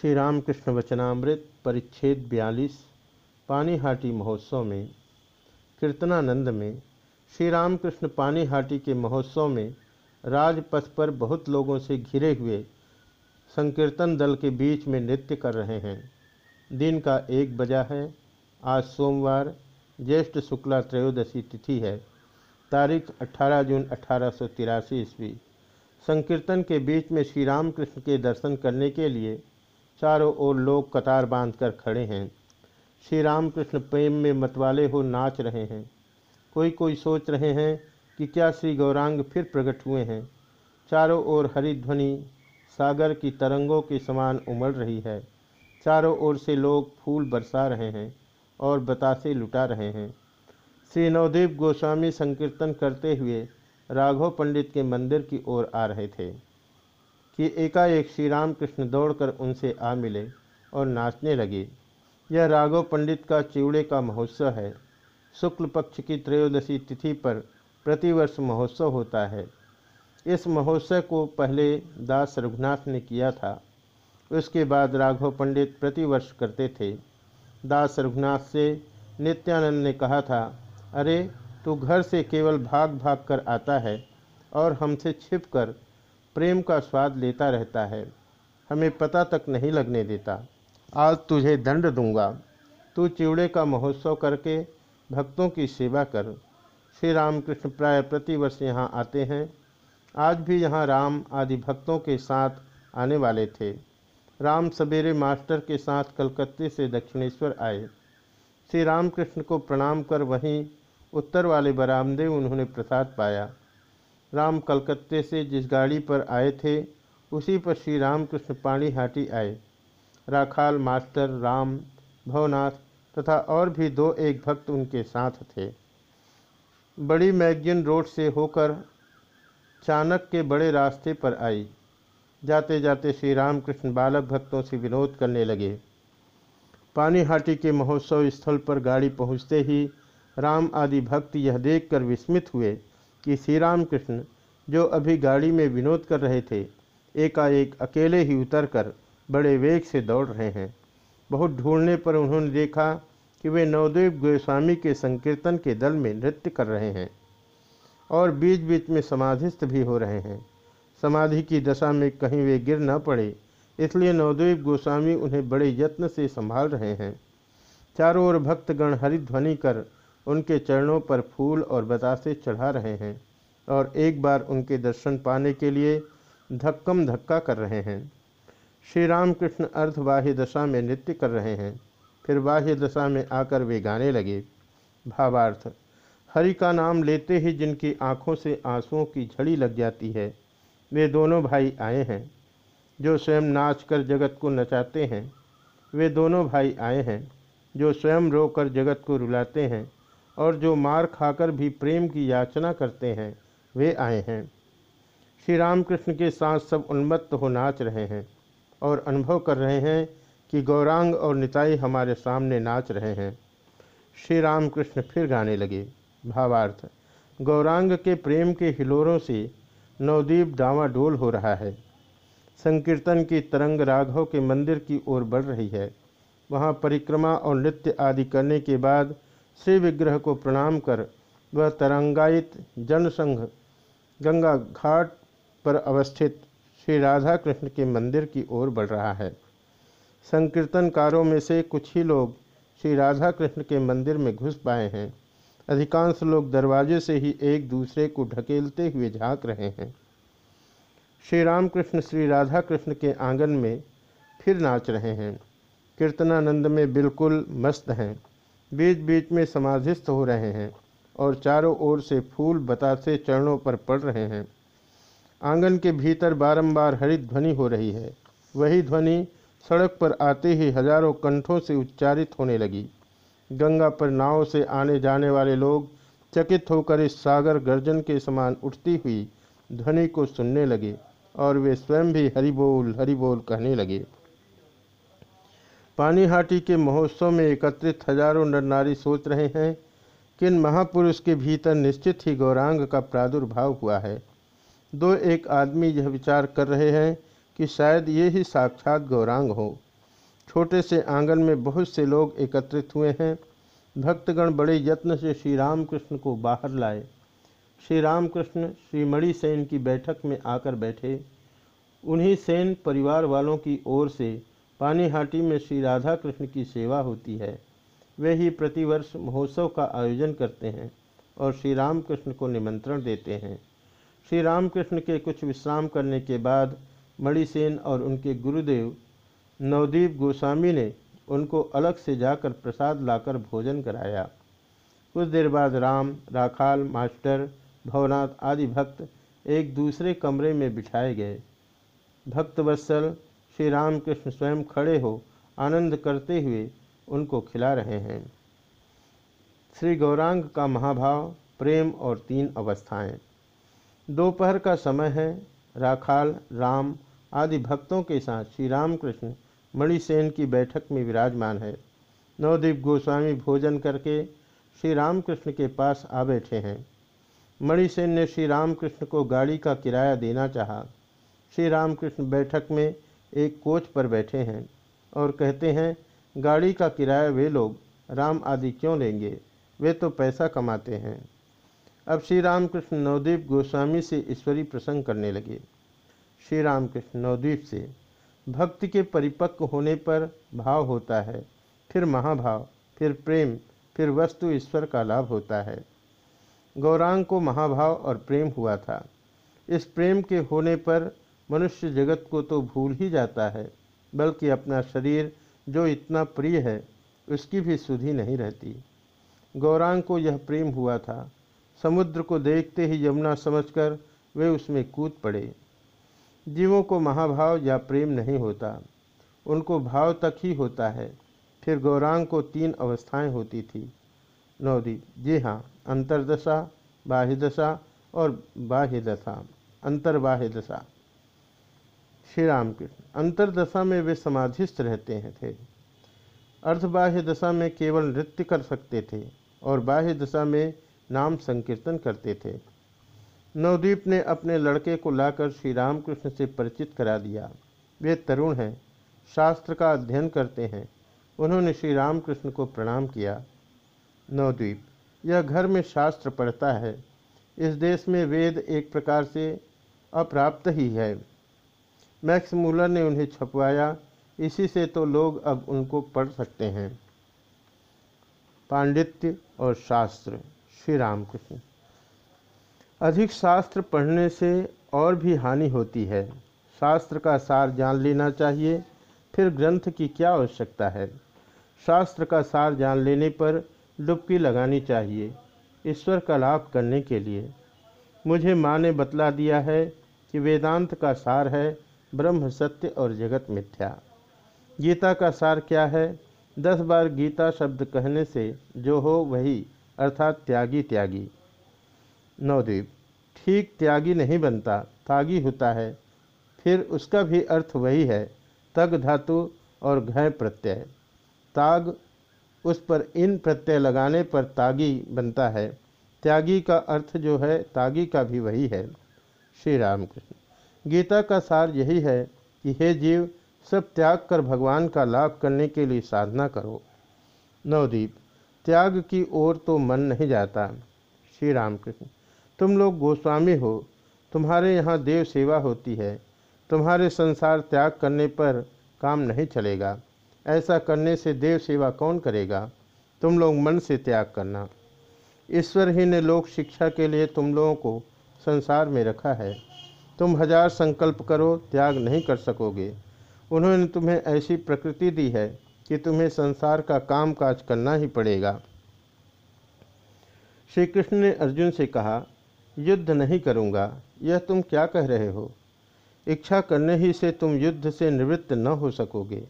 श्री रामकृष्ण वचनामृत, परिच्छेद बयालीस, पानीहाटी महोत्सव में, कीर्तनानंद में श्री रामकृष्ण पानीहाटी के महोत्सव में राजपथ पर बहुत लोगों से घिरे हुए संकीर्तन दल के बीच में नृत्य कर रहे हैं। दिन का एक बजा है। आज सोमवार, ज्येष्ठ शुक्ला त्रयोदशी तिथि है। तारीख 18 जून अठारह ईस्वी। संकीर्तन के बीच में श्री रामकृष्ण के दर्शन करने के लिए चारों ओर लोग कतार बांधकर खड़े हैं। श्री रामकृष्ण प्रेम में मतवाले हो नाच रहे हैं। कोई कोई सोच रहे हैं कि क्या श्री गौरांग फिर प्रकट हुए हैं। चारों ओर हरिध्वनि सागर की तरंगों के समान उमड़ रही है। चारों ओर से लोग फूल बरसा रहे हैं और बतासे लुटा रहे हैं। श्री नवदीप गोस्वामी संकीर्तन करते हुए राघव पंडित के मंदिर की ओर आ रहे थे। कि एकाएक श्री राम कृष्ण दौड़कर उनसे आ मिले और नाचने लगे। यह राघव पंडित का चिवड़े का महोत्सव है। शुक्ल पक्ष की त्रयोदशी तिथि पर प्रतिवर्ष महोत्सव होता है। इस महोत्सव को पहले दास रघुनाथ ने किया था। उसके बाद राघव पंडित प्रतिवर्ष करते थे। दास रघुनाथ से नित्यानंद ने कहा था, अरे, तू घर से केवल भाग भाग कर आता है और हमसे छिप कर प्रेम का स्वाद लेता रहता है, हमें पता तक नहीं लगने देता। आज तुझे दंड दूँगा। तू चिवड़े का महोत्सव करके भक्तों की सेवा कर। श्री रामकृष्ण प्राय प्रतिवर्ष यहाँ आते हैं। आज भी यहाँ राम आदि भक्तों के साथ आने वाले थे। राम सवेरे मास्टर के साथ कलकत्ते से दक्षिणेश्वर आए। श्री रामकृष्ण को प्रणाम कर वहीं उत्तर वाले बरामदे उन्होंने प्रसाद पाया। राम कलकत्ते से जिस गाड़ी पर आए थे, उसी पर श्री रामकृष्ण पानीहाटी आए। राखाल, मास्टर, राम, भवनाथ तथा और भी दो एक भक्त उनके साथ थे। बड़ी मैगजिन रोड से होकर चाणक के बड़े रास्ते पर आई। जाते जाते श्री रामकृष्ण बालक भक्तों से विनोद करने लगे। पानीहाटी के महोत्सव स्थल पर गाड़ी पहुँचते ही राम आदि भक्त यह देखकर विस्मित हुए। कि श्री राम कृष्ण जो अभी गाड़ी में विनोद कर रहे थे, एकाएक अकेले ही उतरकर बड़े वेग से दौड़ रहे हैं। बहुत ढूँढने पर उन्होंने देखा कि वे नवदेव गोस्वामी के संकीर्तन के दल में नृत्य कर रहे हैं और बीच बीच में समाधिस्थ भी हो रहे हैं। समाधि की दशा में कहीं वे गिर न पड़े, इसलिए नवदेव गोस्वामी उन्हें बड़े यत्न से संभाल रहे हैं। चारों ओर भक्तगण हरिध्वनि कर उनके चरणों पर फूल और बतासे चढ़ा रहे हैं और एक बार उनके दर्शन पाने के लिए धक्कम धक्का कर रहे हैं। श्री रामकृष्ण अर्धबाह्य दशा में नृत्य कर रहे हैं। फिर बाह्य दशा में आकर वे गाने लगे। भावार्थ, हरि का नाम लेते ही जिनकी आँखों से आंसुओं की झड़ी लग जाती है, वे दोनों भाई आए हैं। जो स्वयं नाच कर जगत को नचाते हैं, वे दोनों भाई आए हैं। जो स्वयं रोकर जगत को रुलाते हैं और जो मार खाकर भी प्रेम की याचना करते हैं, वे आए हैं। श्री रामकृष्ण के साथ सब उन्मत्त हो नाच रहे हैं और अनुभव कर रहे हैं कि गौरांग और निताई हमारे सामने नाच रहे हैं। श्री रामकृष्ण फिर गाने लगे। भावार्थ, गौरांग के प्रेम के हिलोरों से नवदीप डावाडोल हो रहा है। संकीर्तन की तरंग राघव के मंदिर की ओर बढ़ रही है। वहाँ परिक्रमा और नृत्य आदि करने के बाद श्री विग्रह को प्रणाम कर, वह तरंगायित जनसंघ गंगा घाट पर अवस्थित श्री राधा कृष्ण के मंदिर की ओर बढ़ रहा है। संकीर्तनकारों में से कुछ ही लोग श्री राधा कृष्ण के मंदिर में घुस पाए हैं। अधिकांश लोग दरवाजे से ही एक दूसरे को ढकेलते हुए झाँक रहे हैं। श्री रामकृष्ण श्री राधा कृष्ण के आँगन में फिर नाच रहे हैं। कीर्तनानंद में बिल्कुल मस्त हैं। बीच बीच में समाधिस्थ हो रहे हैं और चारों ओर से फूल बतासे चरणों पर पड़ रहे हैं। आँगन के भीतर बारंबार हरित ध्वनि हो रही है। वही ध्वनि सड़क पर आते ही हज़ारों कंठों से उच्चारित होने लगी। गंगा पर नाव से आने जाने वाले लोग चकित होकर इस सागर गर्जन के समान उठती हुई ध्वनि को सुनने लगे और वे स्वयं भी हरिबोल हरिबोल कहने लगे। पानीहाटी के महोत्सव में एकत्रित हज़ारों नर नारी सोच रहे हैं कि इन महापुरुष के भीतर निश्चित ही गौरांग का प्रादुर्भाव हुआ है। दो एक आदमी यह विचार कर रहे हैं कि शायद ये ही साक्षात गौरांग हो। छोटे से आँगन में बहुत से लोग एकत्रित हुए हैं। भक्तगण बड़े यत्न से श्री रामकृष्ण को बाहर लाए। श्री रामकृष्ण श्री मणि सेन की बैठक में आकर बैठे। उन्हीं सेन परिवार वालों की ओर से पानीहाटी में श्री राधा कृष्ण की सेवा होती है। वे ही प्रतिवर्ष महोत्सव का आयोजन करते हैं और श्री रामकृष्ण को निमंत्रण देते हैं। श्री रामकृष्ण के कुछ विश्राम करने के बाद मणिसेन और उनके गुरुदेव नवदीप गोस्वामी ने उनको अलग से जाकर प्रसाद लाकर भोजन कराया। कुछ देर बाद राम, राखाल, मास्टर, भवनाथ आदि भक्त एक दूसरे कमरे में बिठाए गए। भक्तवत्सल श्री रामकृष्ण स्वयं खड़े हो आनंद करते हुए उनको खिला रहे हैं। श्री गौरांग का महाभाव प्रेम और तीन अवस्थाएँ। दोपहर का समय है, राखाल, राम आदि भक्तों के साथ श्री रामकृष्ण मणिसेन की बैठक में विराजमान है। नवदीप गोस्वामी भोजन करके श्री रामकृष्ण के पास आ बैठे हैं। मणिसेन ने श्री रामकृष्ण को गाड़ी का किराया देना चाहा। श्री रामकृष्ण बैठक में एक कोच पर बैठे हैं और कहते हैं, गाड़ी का किराया वे लोग, राम आदि क्यों लेंगे? वे तो पैसा कमाते हैं। अब श्री रामकृष्ण नवदीप गोस्वामी से ईश्वरी प्रसंग करने लगे। श्री रामकृष्ण नवदीप से, भक्ति के परिपक्व होने पर भाव होता है, फिर महाभाव, फिर प्रेम, फिर वस्तु ईश्वर का लाभ होता है। गौरांग को महाभाव और प्रेम हुआ था। इस प्रेम के होने पर मनुष्य जगत को तो भूल ही जाता है, बल्कि अपना शरीर जो इतना प्रिय है, उसकी भी सुधि नहीं रहती। गौरांग को यह प्रेम हुआ था। समुद्र को देखते ही यमुना समझकर वे उसमें कूद पड़े। जीवों को महाभाव या प्रेम नहीं होता। उनको भाव तक ही होता है। फिर गौरांग को तीन अवस्थाएँ होती थी। नौदी, जी हाँ अंतर्दशा बाह्य दशा और बाह्य दशा अंतर्बाह्य दशा श्री रामकृष्ण अंतरदशा में वे समाधिस्थ रहते हैं थे। अर्धबाह्य दशा में केवल नृत्य कर सकते थे और बाह्य दशा में नाम संकीर्तन करते थे। नवदीप ने अपने लड़के को लाकर श्री रामकृष्ण से परिचित करा दिया। वे तरुण हैं, शास्त्र का अध्ययन करते हैं। उन्होंने श्री रामकृष्ण को प्रणाम किया। नवद्वीप यह घर में शास्त्र पढ़ता है। इस देश में वेद एक प्रकार से अप्राप्त ही है। मैक्स मूलर ने उन्हें छपवाया। इसी से तो लोग अब उनको पढ़ सकते हैं। पांडित्य और शास्त्र, श्री रामकृष्ण। अधिक शास्त्र पढ़ने से और भी हानि होती है। शास्त्र का सार जान लेना चाहिए, फिर ग्रंथ की क्या आवश्यकता है? शास्त्र का सार जान लेने पर डुबकी लगानी चाहिए, ईश्वर का लाभ करने के लिए। मुझे माँ ने बतला दिया है कि वेदांत का सार है ब्रह्म, सत्य और जगत मिथ्या। गीता का सार क्या है? दस बार गीता शब्द कहने से जो हो वही, अर्थात त्यागी त्यागी। नवदीप, ठीक त्यागी नहीं बनता, तागी होता है। फिर उसका भी अर्थ वही है, तग धातु और घय प्रत्यय। ताग, उस पर इन प्रत्यय लगाने पर तागी बनता है। त्यागी का अर्थ जो है, तागी का भी वही है। श्री रामकृष्ण। गीता का सार यही है कि हे जीव, सब त्याग कर भगवान का लाभ करने के लिए साधना करो। नवदीप, त्याग की ओर तो मन नहीं जाता। श्री रामकृष्ण तुम लोग गोस्वामी हो, तुम्हारे यहाँ देव सेवा होती है, तुम्हारे संसार त्याग करने पर काम नहीं चलेगा। ऐसा करने से देव सेवा कौन करेगा? तुम लोग मन से त्याग करना। ईश्वर ही ने लोक शिक्षा के लिए तुम लोगों को संसार में रखा है। तुम हज़ार संकल्प करो, त्याग नहीं कर सकोगे। उन्होंने तुम्हें ऐसी प्रकृति दी है कि तुम्हें संसार का काम काज करना ही पड़ेगा। श्री कृष्ण ने अर्जुन से कहा, युद्ध नहीं करूँगा। यह तुम क्या कह रहे हो? इच्छा करने ही से तुम युद्ध से निवृत्त न हो सकोगे।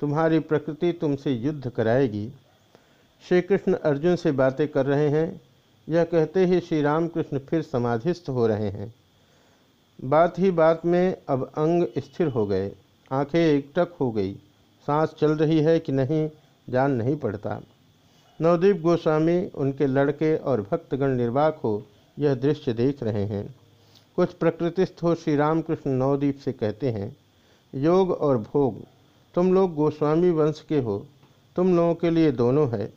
तुम्हारी प्रकृति तुमसे युद्ध कराएगी। श्री कृष्ण अर्जुन से बातें कर रहे हैं। यह कहते ही श्री रामकृष्ण फिर समाधिस्थ हो रहे हैं। बात ही बात में अब अंग स्थिर हो गए। आँखें एकटक हो गई। सांस चल रही है कि नहीं, जान नहीं पड़ता। नवदीप गोस्वामी, उनके लड़के और भक्तगण निर्वाक हो, यह दृश्य देख रहे हैं। कुछ प्रकृतिस्थ हो श्री रामकृष्ण नवदीप से कहते हैं, योग और भोग, तुम लोग गोस्वामी वंश के हो। तुम लोगों के लिए दोनों है।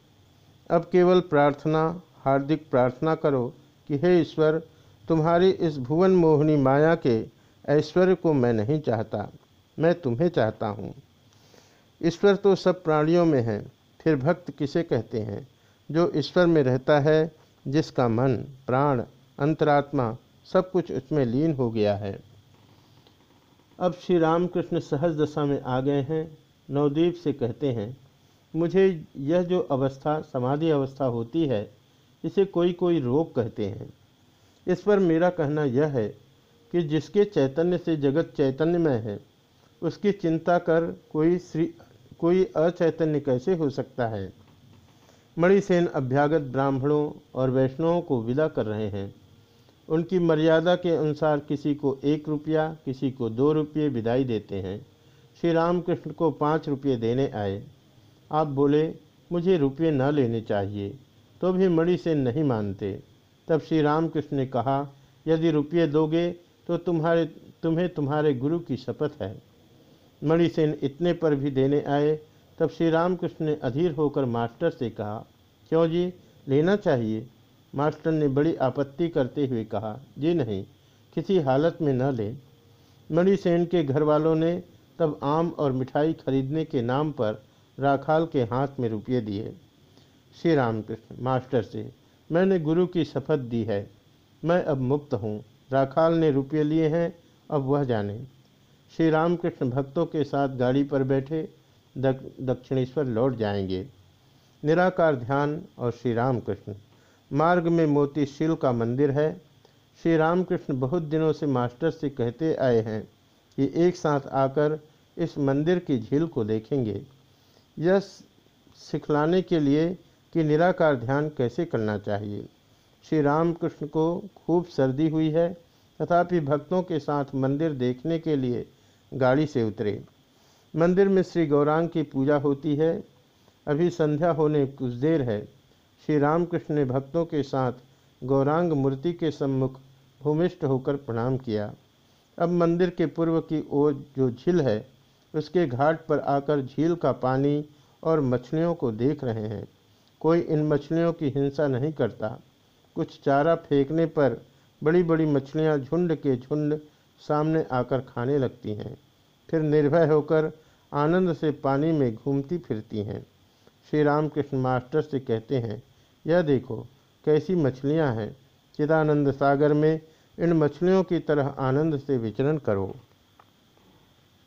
अब केवल प्रार्थना, हार्दिक प्रार्थना करो कि हे ईश्वर तुम्हारी इस भुवन मोहिनी माया के ऐश्वर्य को मैं नहीं चाहता, मैं तुम्हें चाहता हूँ। ईश्वर तो सब प्राणियों में है, फिर भक्त किसे कहते हैं? जो ईश्वर में रहता है, जिसका मन, प्राण, अंतरात्मा सब कुछ उसमें लीन हो गया है। अब श्री रामकृष्ण सहज दशा में आ गए हैं, नवदीप से कहते हैं, मुझे यह जो अवस्था, समाधि अवस्था होती है, इसे कोई कोई रोग कहते हैं। इस पर मेरा कहना यह है कि जिसके चैतन्य से जगत चैतन्यमय है, उसकी चिंता कर कोई श्री, कोई अचैतन्य कैसे हो सकता है? मणिसेन अभ्यागत ब्राह्मणों और वैष्णवों को विदा कर रहे हैं। उनकी मर्यादा के अनुसार किसी को एक रुपया, किसी को दो रुपये विदाई देते हैं। श्री रामकृष्ण को पाँच रुपये देने आए। आप बोले, मुझे रुपये न लेने चाहिए। तो भी मणिसेन नहीं मानते। तब श्री रामकृष्ण ने कहा, यदि रुपये दोगे तो तुम्हारे, तुम्हें तुम्हारे गुरु की शपथ है। मणिसेन इतने पर भी देने आए, तब श्री रामकृष्ण ने अधीर होकर मास्टर से कहा, क्यों जी, लेना चाहिए? मास्टर ने बड़ी आपत्ति करते हुए कहा, जी नहीं, किसी हालत में न लें। मणिसेन के घर वालों ने तब आम और मिठाई खरीदने के नाम पर राखाल के हाथ में रुपये दिए। श्री रामकृष्ण मास्टर से मैंने गुरु की शपथ दी है। मैं अब मुक्त हूँ। राखाल ने रुपये लिए हैं अब वह जाने। श्री रामकृष्ण भक्तों के साथ गाड़ी पर बैठे दक, दक्षिणेश्वर लौट जाएँगे। निराकार ध्यान और श्री रामकृष्ण। मार्ग में मोती शिल का मंदिर है। श्री रामकृष्ण बहुत दिनों से मास्टर से कहते आए हैं कि एक साथ आकर इस मंदिर की झील को देखेंगे। यह सिखलाने के लिए कि निराकार ध्यान कैसे करना चाहिए? श्री रामकृष्ण को खूब सर्दी हुई है, तथापि भक्तों के साथ मंदिर देखने के लिए गाड़ी से उतरे। मंदिर में श्री गौरांग की पूजा होती है। अभी संध्या होने कुछ देर है। श्री रामकृष्ण ने भक्तों के साथ गौरांग मूर्ति के सम्मुख भूमिष्ठ होकर प्रणाम किया। अब मंदिर के पूर्व की ओर जो झील है, उसके घाट पर आकर झील का पानी और मछलियों को देख रहे हैं। कोई इन मछलियों की हिंसा नहीं करता। कुछ चारा फेंकने पर बड़ी बड़ी मछलियाँ झुंड के झुंड सामने आकर खाने लगती हैं। फिर निर्भय होकर आनंद से पानी में घूमती फिरती हैं। श्री रामकृष्ण मास्टर से कहते हैं, यह देखो, कैसी मछलियाँ हैं। चिदानंद सागर में इन मछलियों की तरह आनंद से विचरण करो।